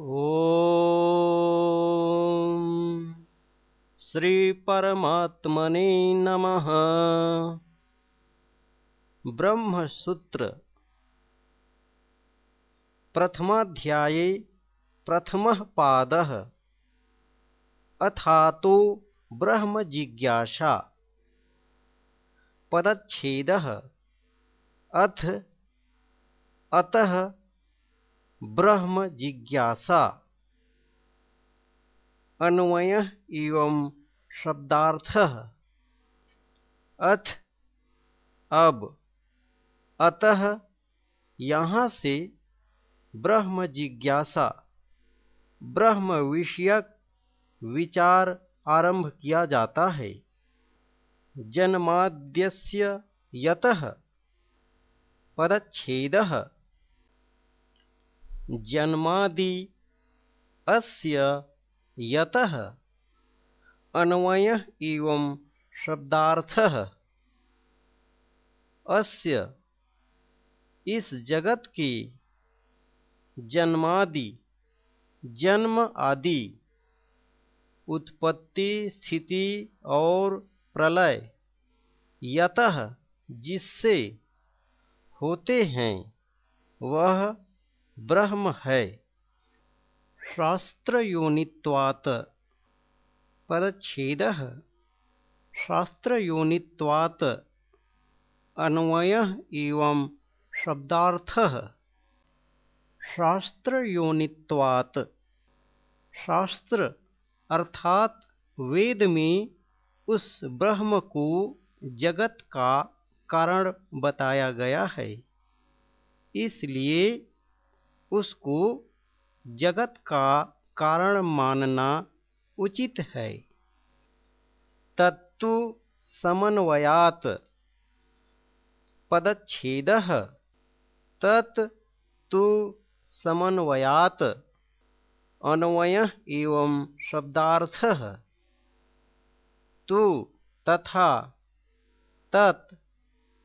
ॐ श्रीपरमात्मने नमः। ब्रह्मसूत्र प्रथमाध्याये प्रथमः पादः अथातो ब्रह्मजिज्ञासा। पदच्छेदः अथ अतः ब्रह्म जिज्ञासा। अन्वय एवं शब्दार्थ। अथ, अब, अतः यहाँ से ब्रह्म जिज्ञासा। ब्रह्म विषयक विचार आरंभ किया जाता है। जन्माद्यस्य यतः, पदच्छेदः। जन्मादि अस्य यतः। अन्वय एवं शब्दार्थः। अस्य इस जगत की जन्मादि, जन्म आदि, उत्पत्ति, स्थिति और प्रलय, यतः जिससे होते हैं, वह ब्रह्म है। शास्त्रयोनित्वात् परच्छेदः शास्त्रयोनित्वात् अन्वय एवं शब्दार्थः। शास्त्रयोनित्वात् शास्त्र अर्थात वेद में उस ब्रह्म को जगत का कारण बताया गया है। इसलिए उसको जगत का कारण मानना उचित है। तत्तु समन्वयात पदच्छेद तत् तु समन्वयात अन्वय एवं शब्दार्थ। तु तथा तत्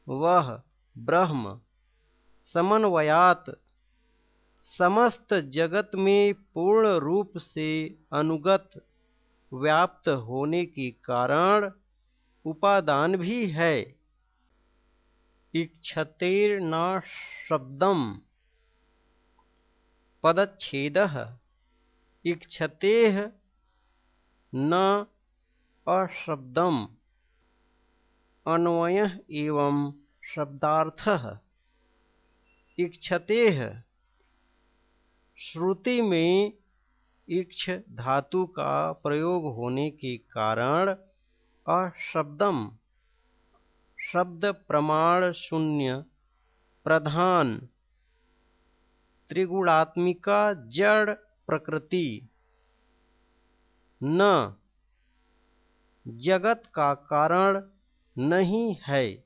वह ब्रह्म समन्वयात समस्त जगत में पूर्ण रूप से अनुगत व्याप्त होने के कारण उपादान भी है। इक्षतेर न शब्दम। पदच्छेद। इक्षते न अशब्दम। अन्वय एवं शब्दार्थ। इक्षते श्रुति में इक्ष धातु का प्रयोग होने के कारण अशब्दम, शब्द प्रमाण शून्य, प्रधान, त्रिगुणात्मिका जड़ प्रकृति, न, जगत का कारण नहीं है।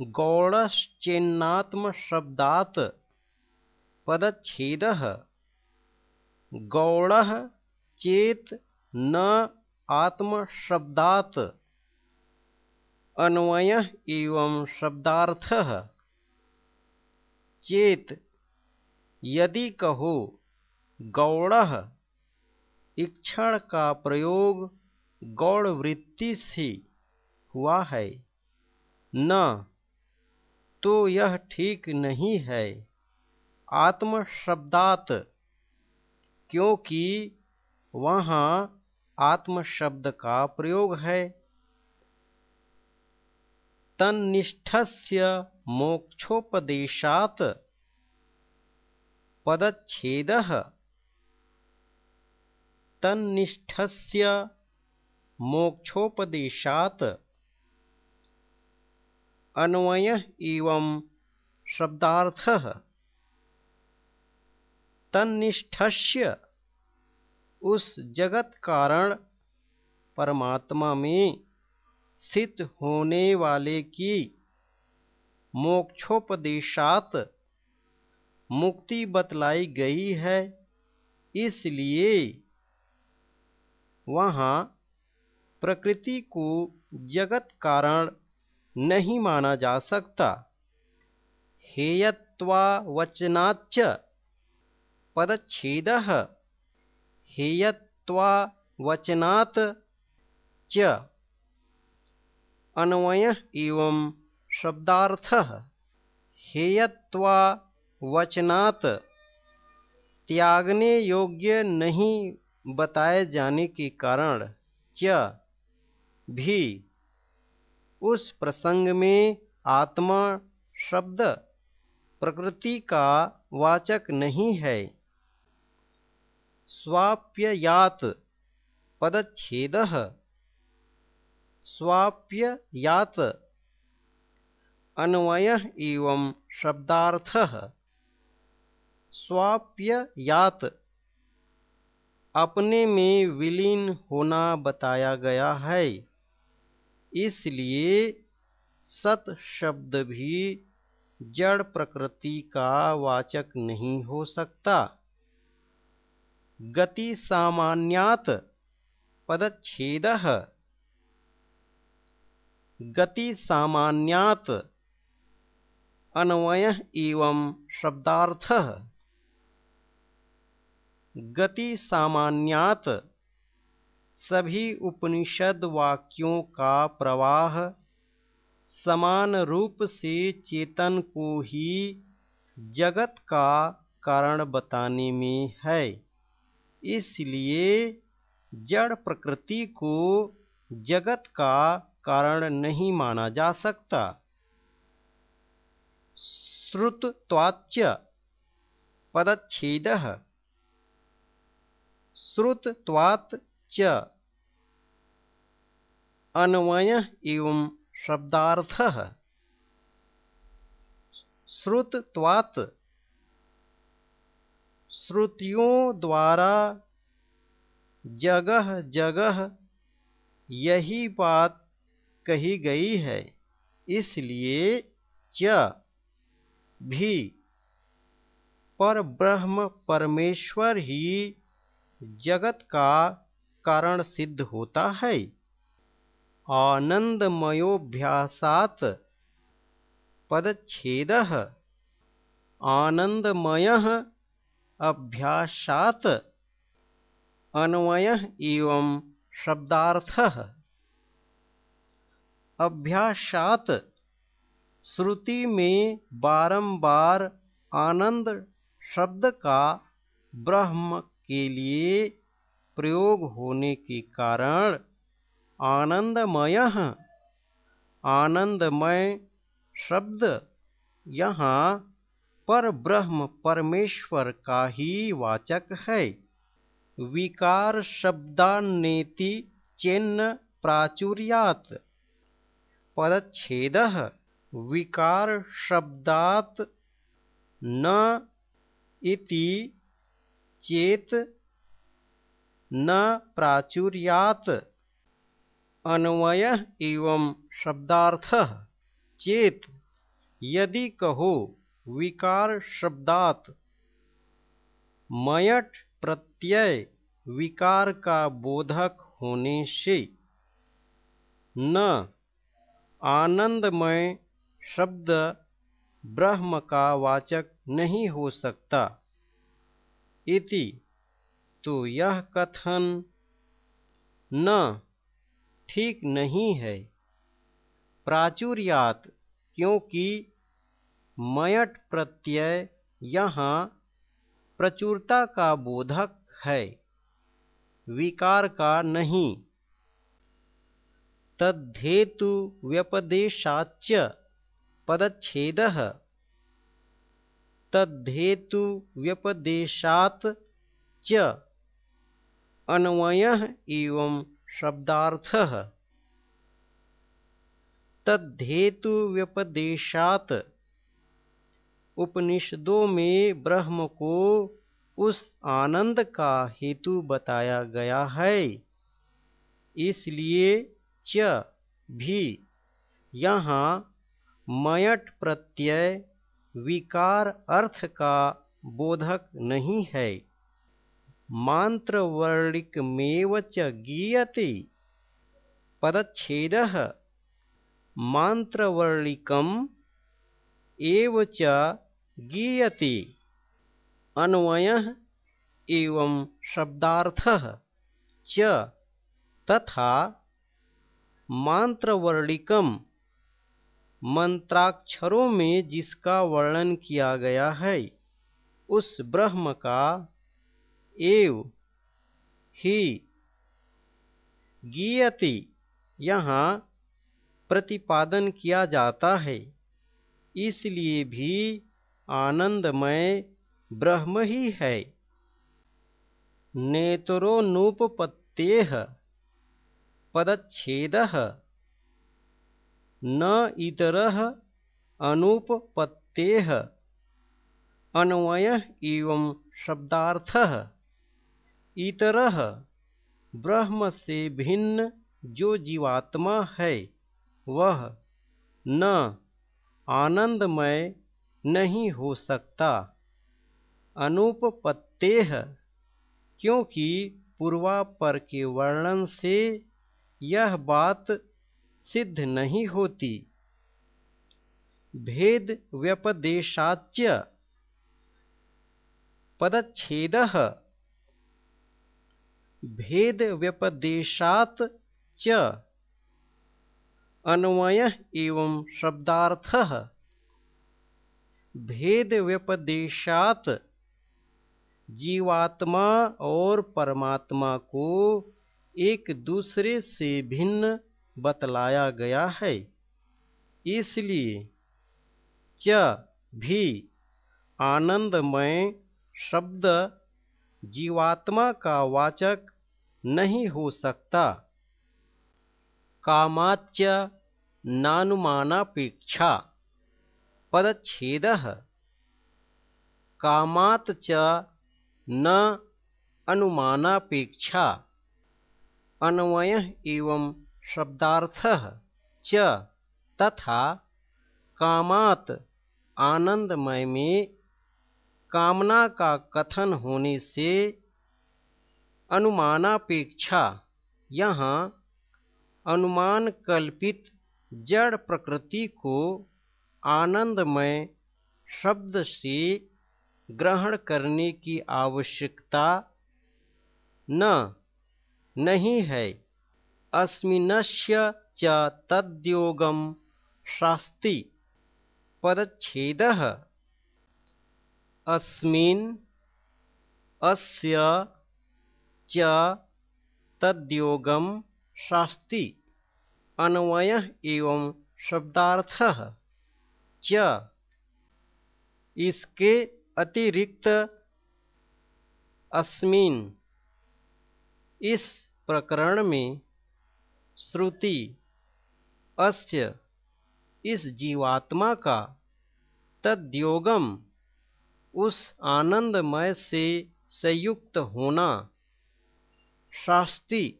गौड़श्चेन्नात्म शब्दात पदछेद गौड़ चेत न आत्मशब्दात। अन्वय एवं शब्दार्थ। चेत यदि कहो गौड़, इक्षण का प्रयोग गौड़ वृत्ति से हुआ है। न तो यह ठीक नहीं है। आत्म शब्दात क्योंकि वहाँ आत्म शब्द का प्रयोग है। तन्निष्ठस्य मोक्षोपदेशात पदच्छेदः, तन्निष्ठस्य मोक्षोपदेशात अन्वय एवं शब्दार्थः। तन्निष्ठस्य। उस जगत कारण परमात्मा में स्थित होने वाले की मोक्षोपदेशात मुक्ति बतलाई गई है, इसलिए वहाँ प्रकृति को जगत कारण नहीं माना जा सकता। हेयत्वा वचनाच पदच्छेदः हेयत्वावचनात् च। अन्वयः एवं शब्दार्थः हेयत्वावचनात् त्यागने योग्य नहीं बताए जाने के कारण च। भी। उस प्रसंग में आत्मा शब्द प्रकृति का वाचक नहीं है। स्वाप्ययात पदच्छेद। स्वाप्ययात अन्वय एवं शब्दार्थ। स्वाप्ययात अपने में विलीन होना बताया गया है। इसलिए सत शब्द भी जड़ प्रकृति का वाचक नहीं हो सकता। गति सामान्यात पदच्छेद। गति सामान्यात अन्वय एवं शब्दार्थ। गति सामान्यात सभी उपनिषद वाक्यों का प्रवाह समान रूप से चेतन को ही जगत का कारण बताने में है। इसलिए जड़ प्रकृति को जगत का कारण नहीं माना जा सकता। श्रुतवाच्च पदछेद श्रुतवात् अन्वय एवं शब्दार्थ। श्रुतवात् श्रुतियों द्वारा जगह जगह यही बात कही गई है। इसलिए च भी पर ब्रह्म परमेश्वर ही जगत का कारण सिद्ध होता है। आनंदमयोभ्यासात पदछेद आनंदमयः अभ्यासात् अन्वयः एवं शब्दार्थः। अभ्यासात श्रुति में बारंबार आनंद शब्द का ब्रह्म के लिए प्रयोग होने के कारण आनंदमय आनंदमय शब्द यहाँ पर ब्रह्म परमेश्वर का ही वाचक है। विकार शब्दान्नेति चिन्ह प्राचुर्यात। पदछेद विकार शब्दात न इति चेत न प्राचुर्यात। अन्वय एवं शब्दार्थ चेत यदि कहो विकार शब्दात। मयट प्रत्यय विकार का बोधक होने से। न, आनंदमय शब्द ब्रह्म का वाचक नहीं हो सकता। इति तो यह कथन न, ठीक नहीं है। प्राचुर्यात, क्योंकि मयट प्रत्यय यहाँ प्रचुरता का बोधक है, विकार का नहीं। तद्धेतु व्यपदेशाच पदछेद तद्धेतु व्यपदेशात च अन्वय एवं शब्दार्थ। तद्धेतु व्यपदेशात उपनिषदों में ब्रह्म को उस आनंद का हेतु बताया गया है। इसलिए च भी यहाँ मयट प्रत्यय विकार अर्थ का बोधक नहीं है। मान्त्रवर्णिकमेव च गीयते। पदच्छेदः मान्त्रवर्णिकम् एव गीयते। अन्वय एवं शब्दार्थ च तथा मंत्रवर्णिकम मंत्राक्षरों में जिसका वर्णन किया गया है, उस ब्रह्म का एव ही गीयति। यहाँ प्रतिपादन किया जाता है, इसलिए भी आनंदमय ब्रह्म ही है। नेत्रोनुपपत्तेः पदच्छेदः। न इतर अनुपपत्तेः अन्वय एवं शब्दार्थ। इतर ब्रह्म से भिन्न जो जीवात्मा है, वह न आनंदमय नहीं हो सकता। अनुपपत्तेह, क्योंकि पूर्वापर के वर्णन से यह बात सिद्ध नहीं होती। भेद व्यपदेशाच्य पदछेद भेद व्यपदेशात च, अन्वय एवं शब्दार्थ। भेद व्यपदेशात जीवात्मा और परमात्मा को एक दूसरे से भिन्न बतलाया गया है। इसलिए च भी आनंदमय शब्द जीवात्मा का वाचक नहीं हो सकता? कामाच्य नानुमानापेक्षा पदछेद। कामात च न अनुमानापेक्षा। अन्वय एवं शब्दार्थ च तथा कामात आनंदमय में कामना का कथन होने से अनुमानापेक्षा। यहाँ अनुमान कल्पित जड़ प्रकृति को आनंदमय शब्द से ग्रहण करने की आवश्यकता न, नहीं है। अस्मिनस्य च तद्योगम शास्ति पदछेद अस्मिन् अस्य च तद्योगम शास्ति। अन्वय एवं शब्दार्थ। च। इसके अतिरिक्त अस्मिन। इस प्रकरण में श्रुति। अस्य। इस जीवात्मा का तद्योगम उस आनंदमय से संयुक्त होना शास्ति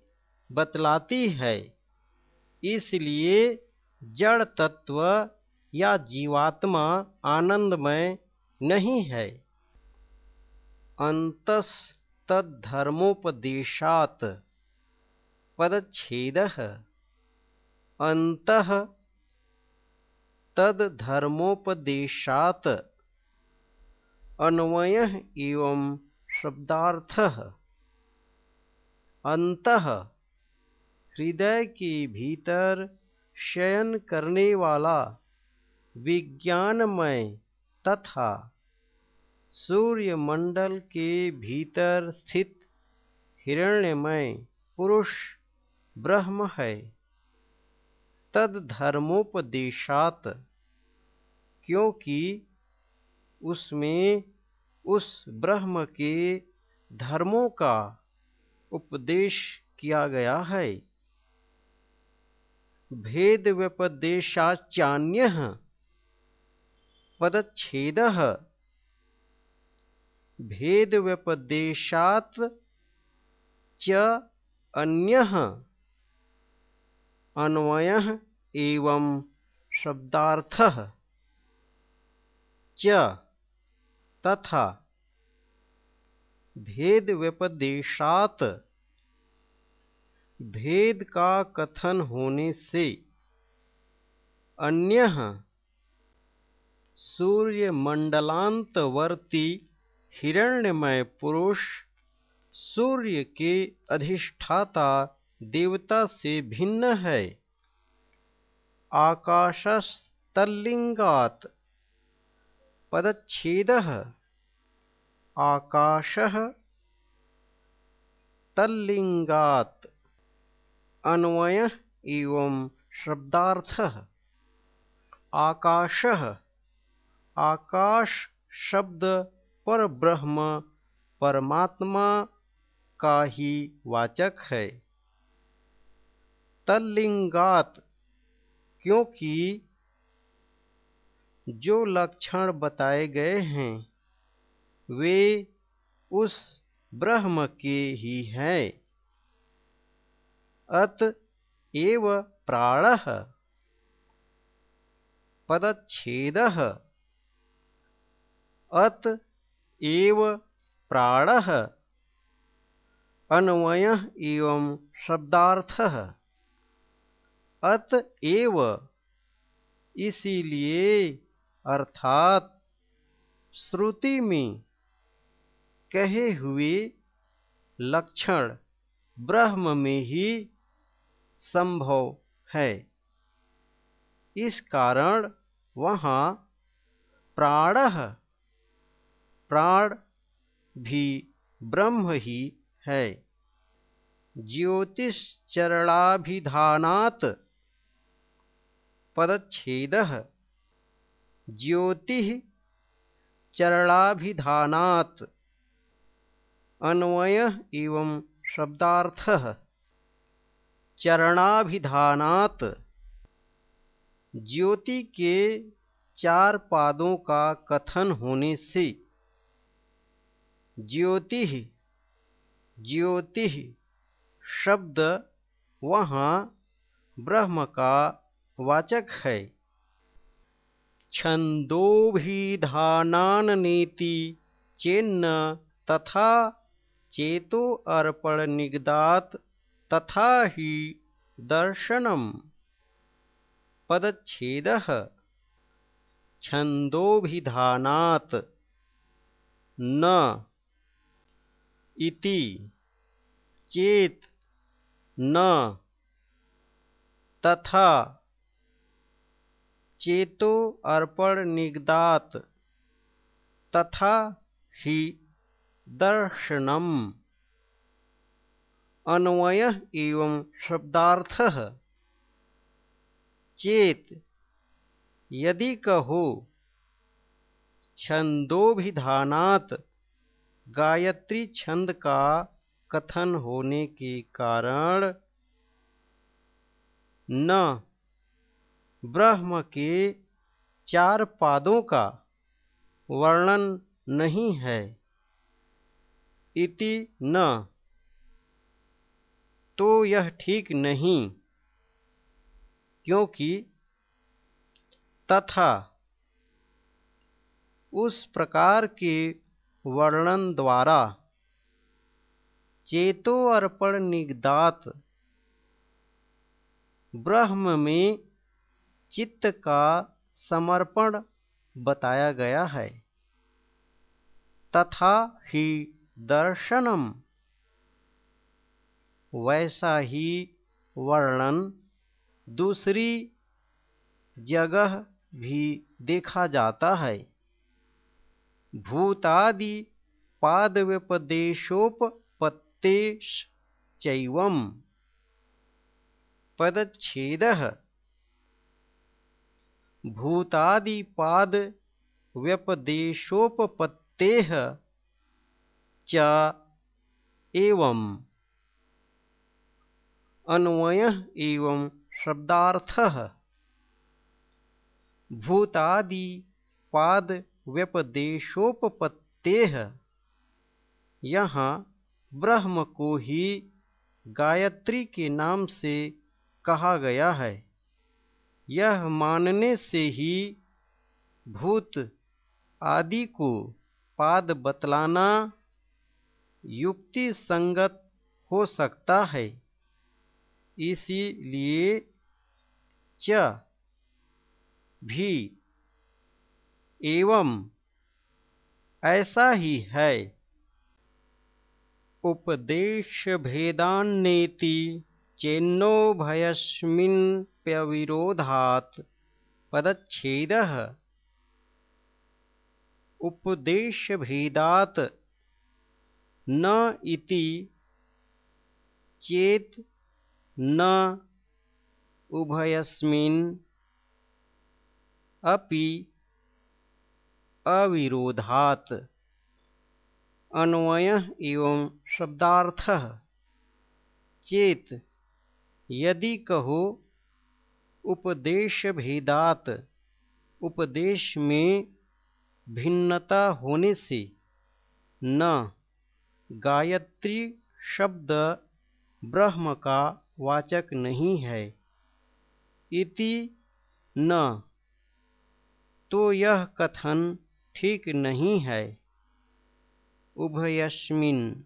बतलाती है। इसलिए जड़ तत्व या जीवात्मा आनंदमय नहीं है। अंतस्तधर्मोपदेशात पदछेद अंत तद्धर्मोपदेशात अन्वय एवं शब्दार्थ। अंत हृदय के भीतर शयन करने वाला विज्ञानमय तथा सूर्यमंडल के भीतर स्थित हिरण्यमय पुरुष ब्रह्म है। तद धर्मोपदेशात क्योंकि उसमें उस ब्रह्म के धर्मों का उपदेश किया गया है। भेद व्यपदेशाचान्य पदछेद भेद व्यपदेशात च अन्य। अन्वय एवं शब्दार्थ। च तथा भेद व्यपदेशात भेद का कथन होने से अन्य सूर्य मंडलांतवर्ती हिरण्यमय पुरुष सूर्य के अधिष्ठाता देवता से भिन्न है। आकाशस्तल्लिङ्गात् पदच्छेदः आकाशः तल्लिङ्गात् अन्वयः एवं शब्दार्थः आकाशः आकाश शब्द पर ब्रह्म, परमात्मा का ही वाचक है। तल्लिंगात, क्योंकि जो लक्षण बताए गए हैं, वे उस ब्रह्म के ही हैं। अत एव प्राण पदछेद अत एव प्राण। अन्वय एवं शब्दार्थ। अत एव। इसीलिए अर्थात श्रुति में कहे हुए लक्षण ब्रह्म में ही संभव है। इस कारण वहाँ प्राण प्राण भी ब्रह्म ही है। ज्योतिश्चरणाभिधानात् पदच्छेदः ज्योतिः चरणाभिधानात् अन्वयः एवं शब्दार्थः चरणाभिधानात्। ज्योति के चार पादों का कथन होने से ज्योति ज्योति, शब्द वहाँ ब्रह्म का वाचक है। नीति चेन्न तथा चेतो अर्पण निगदात तथा ही दर्शनम। पदछेद छंदोभिधानात न। इति, चेत, न, तथा, चेतो अर्पण निगदात तथा ही दर्शनम। अन्वय एवं शब्दार्थ। चेत, यदि कहो छंदोभिधानात गायत्री छंद का कथन होने के कारण न ब्रह्म के चार पादों का वर्णन नहीं है। इति न। तो यह ठीक नहीं, क्योंकि तथा उस प्रकार के वर्णन द्वारा चेतो अर्पण निगदात ब्रह्म में चित्त का समर्पण बताया गया है। तथा ही दर्शनम, वैसा ही वर्णन दूसरी जगह भी देखा जाता है। भूतादि पादव्यपदेशोपत्तेश्चैवम् पदच्छेदः। भूतादिपादव्यपदेशोपपत्तेः च एवम्। अन्वयः एवं शब्दार्थः। भूतादिपाद व्यपदेशोपपत्तेह यहाँ ब्रह्म को ही गायत्री के नाम से कहा गया है। यह मानने से ही भूत आदि को पाद बतलाना युक्ति संगत हो सकता है। इसीलिए च भी एवं ऐसा ही है। उपदेश भेदान्नेति चेन्नो भयस्मिन्प्यविरोधात् पदच्छेदः। उपदेशभेदात् न इति चेत न उभयस्मिन् अपि अविरोधात्। अन्वय एवं शब्दार्थः। चेत यदि कहो उपदेश भेदात उपदेश में भिन्नता होने से न गायत्री शब्द ब्रह्म का वाचक नहीं है। इति न। तो यह कथन ठीक नहीं है। उभयस्मिन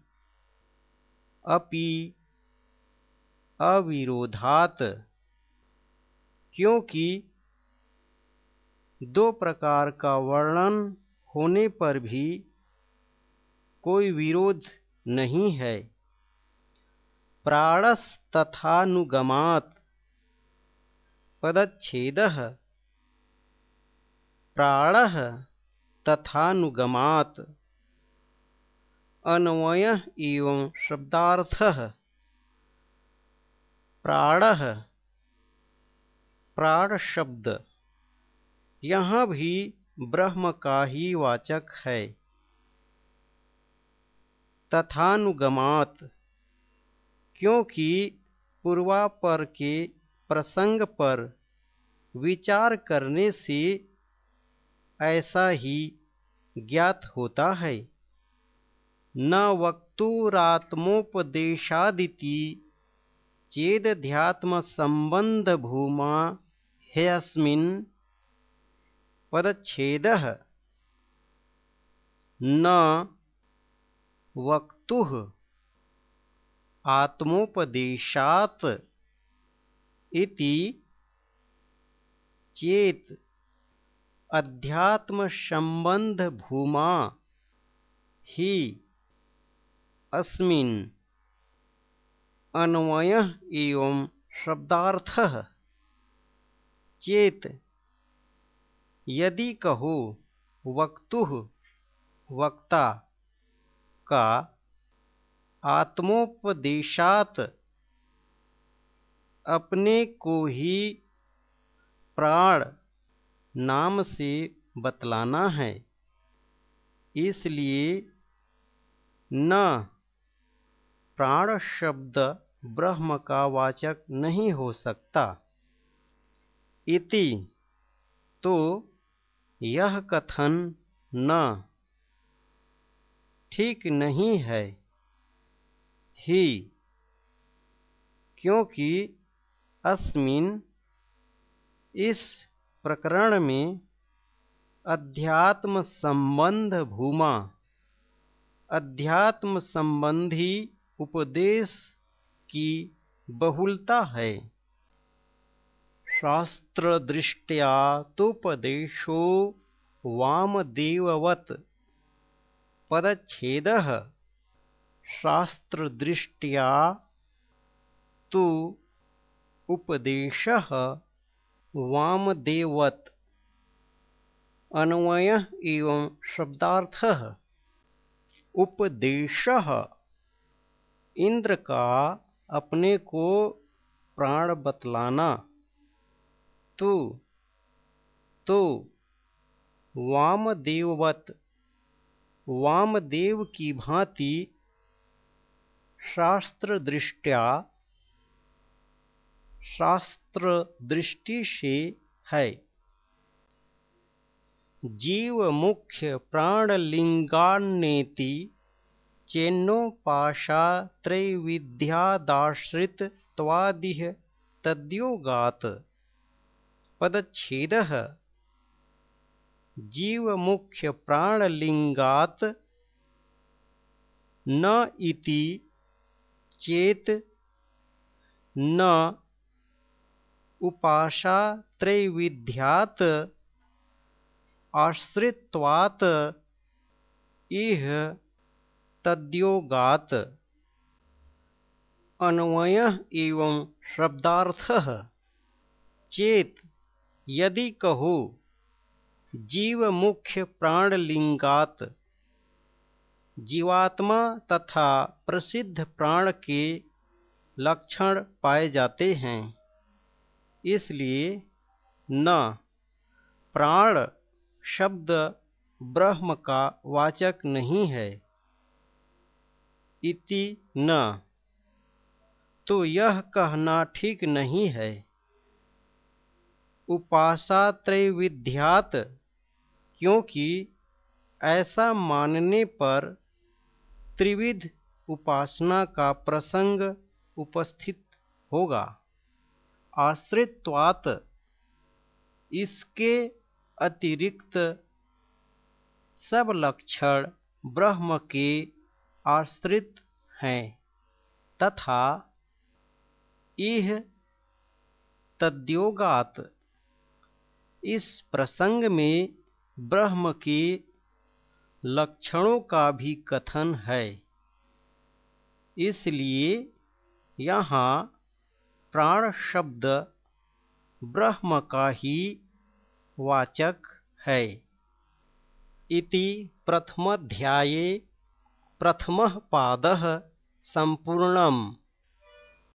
अपि अविरोधात, क्योंकि दो प्रकार का वर्णन होने पर भी कोई विरोध नहीं है। प्राणस तथानुगमात पदच्छेद, प्राण तथानुगमात। अन्वय एवं शब्दार्थ। प्राण। प्राण शब्द यहाँ भी ब्रह्म का ही वाचक है। तथानुगमात। क्योंकि पूर्वापर के प्रसंग पर विचार करने से ऐसा ही ज्ञात होता है। न वक्तुरात्मोपदेशादिति चेदध्यात्म संबंध भूमा हेस्मिन् पदछेद न वक्तु आत्मोपदेशात इति चेत अध्यात्म संबंध भूमा ही अस्मिन् अन्वय एवं शब्दार्थ। चेत यदि कहो वक्तु वक्ता का आत्मोपदेशात अपने को ही प्राण नाम से बतलाना है। इसलिए न प्राण शब्द ब्रह्म का वाचक नहीं हो सकता। इति तो यह कथन न ठीक नहीं है। ही क्योंकि अस्मिन इस प्रकरण में अध्यात्म संबंध भूमा, अध्यात्म संबंधी उपदेश की बहुलता है। शास्त्र दृष्टिया तोपदेशो वामदेववत् पदछेद शास्त्र शास्त्रदृष्टिया तो उपदेश। वामदेवत। अन्वय एवं शब्दार्थ। उपदेश। इंद्र का अपने को प्राण बतलाना। तो तो वामदेववत। वामदेव की भांति शास्त्र दृष्टिया शास्त्र दृष्टि से है। जीव मुख्य प्राणलिंगान्नेति चेन्नोपाशा त्रैविध्यादाश्रितत्वादिह तद्योगात् पदच्छेदः। जीवमुख्य प्राणलिंगात् न इति चेत न उपाशा त्रैविध्यात आश्रित्वात् इह तद्योगात। अन्वय एवं शब्दार्थ। चेत यदि कहो जीव मुख्य प्राणलिंगात जीवात्मा तथा प्रसिद्ध प्राण के लक्षण पाए जाते हैं। इसलिए न, प्राण शब्द ब्रह्म का वाचक नहीं है। इति न। तो यह कहना ठीक नहीं है। उपासात्रैविध्यात, क्योंकि ऐसा मानने पर त्रिविध उपासना का प्रसंग उपस्थित होगा। आश्रित्वात। इसके अतिरिक्त सब लक्षण ब्रह्म के आश्रित हैं तथा यह तद्योगात। इस प्रसंग में ब्रह्म के लक्षणों का भी कथन है। इसलिए यहाँ प्राण शब्द ब्रह्म का ही वाचक है। इति प्रथमाध्याये प्रथम पाद सम्पूर्णम्